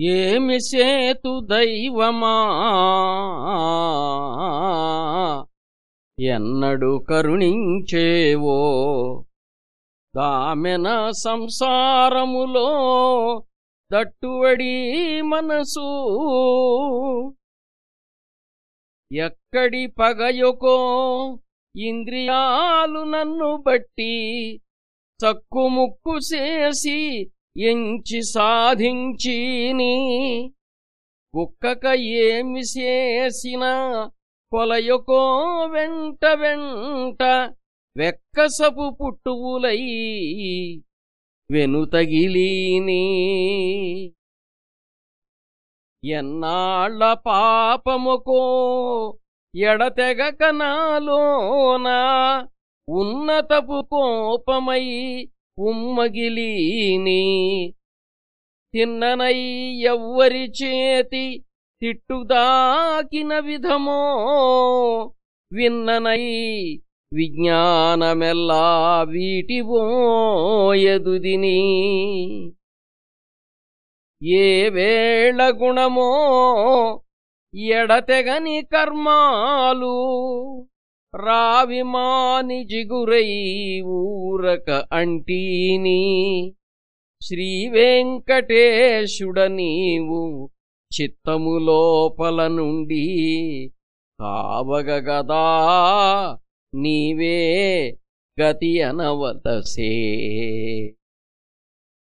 ఏమి సేతు దైవమా? ఎన్నడు కరుణించేవో? దామెన సంసారములో దట్టువడి మనసు. ఎక్కడి పగయొకో ఇంద్రియాలు నన్ను బట్టి చక్కుముక్కు చేసి ఎంచి సాధించిని కుక్కక ఏమి చేసిన కొలయొకో వెంట వెంట వెక్కసపు పుట్టువులై వెనుతగిలీని. ఎన్నాళ్ళ పాపముకో ఎడతెగక నాలోన ఉన్నతపు కోపమై ఉమ్మగిలీని. తిన్ననయ్యవ్వరి చేతి తిట్టుదాకిన విధమో. విన్ననై విజ్ఞానమెల్లా వీటివోయదుదిని ఏ వేళ గుణమో ఎడతెగని కర్మాలు. రావిమాని జిగురై ఊరక అంటీని. శ్రీవెంకటేశుడ నీవు చిత్తము లోపల నుండి కావగదా నీవే గతి అనవతసే.